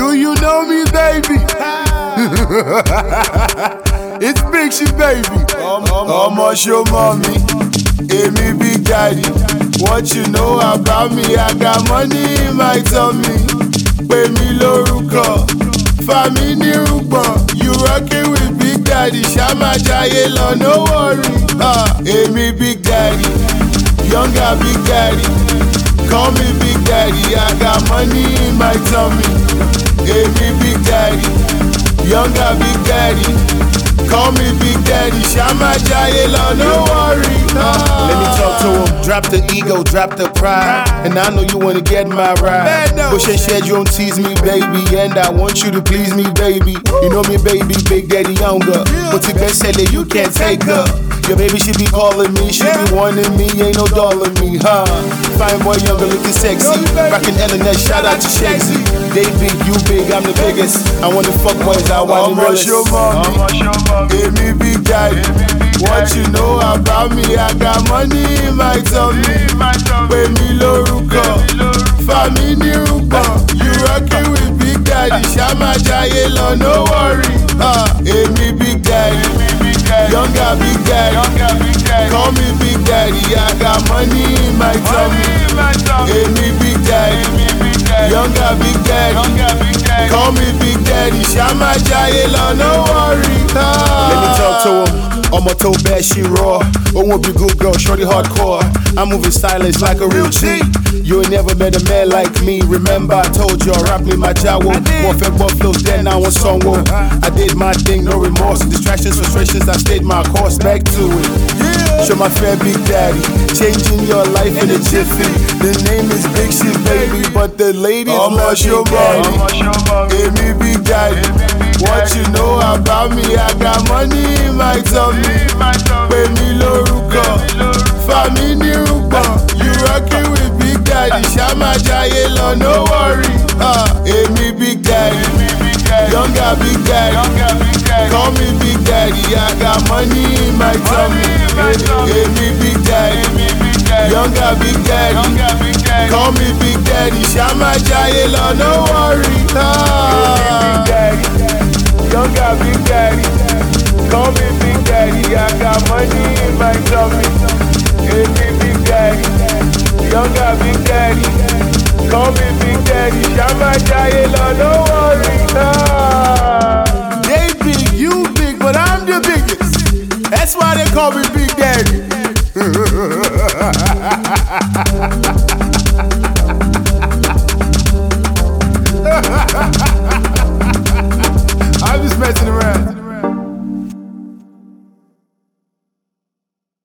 Do you know me, baby? it's Shit, baby. Ọmọ show mommy, Amy Big Daddy. What you know about me? I got money in my tummy. Pè mí lórúkọ, fà mí nírúgbọ̀n. You rockin' with Big Daddy, máa lọ, no worry. Amy Big Daddy, younger Big Daddy. Call me Big Daddy, I got money in my tummy. Amy Big Daddy, younger Big Daddy. Call me Big Daddy, Shama Jayela, no worry. Let me talk to him. Drop the ego, drop the pride. And I know you wanna get my ride. Bush and shed, you don't tease me, baby. And I want you to please me, baby. You know me, baby, Big Daddy younger. But the best seller, you can't take her. Your baby should be calling me, she be wanting me, ain't no dollar me, huh? Fine boy, younger, looking sexy. Rockin' Eleanor, shout out to Shagsy. They big, you big, I'm the biggest. I want the fuck boys, I want the Ọmọ realest. show mommy, Daddy. What you know about me? I got money in my tummy. Pè mí lórúkọ, fà mí. You rockin' with Big Daddy, Shama Jayela, no worry. Ah, Amy Big Daddy, younger Big Daddy. Call me Big Daddy, I got money in my tummy. Amy Big Daddy, younger Big Daddy. Call me Big Daddy, Shama Jayela, no worry. Ah. Ọmọ tó bad, she raw. Oh, won't be good girl, shorty hardcore. I'm moving silence like a real G. You ain't never met a man like me. Remember, I told you, I rap me my jawo. More fed buffaloes, then I want song. I did my thing, no remorse. Distractions, frustrations, I stayed my course. Back to it. Show my fan Big Daddy, changing your life in a jiffy. The name is Big Shit, baby, but the ladies Ọmọ love show Big Daddy. mommy, Amy Big Daddy. What you know about me? I got money in my tummy. Pè mí lórúkọ, fà mí nírúgbọ̀n. You rockin' with Big Daddy, Shama Jayela, no worry. Ah, Amy Big Daddy, younger Big Daddy. Call me Big Daddy, I got money in my tummy. Amy Big Daddy, younger Big Daddy. Call me Big Daddy, Shama Jayela, no worry. Younger Big Daddy, call me Big Daddy, I got money in my tummy. Amy Big Daddy, younger Big Daddy, call me Big Daddy, Shama no worry. Ah. They big, you big, but I'm the biggest. That's why they call me Big Daddy.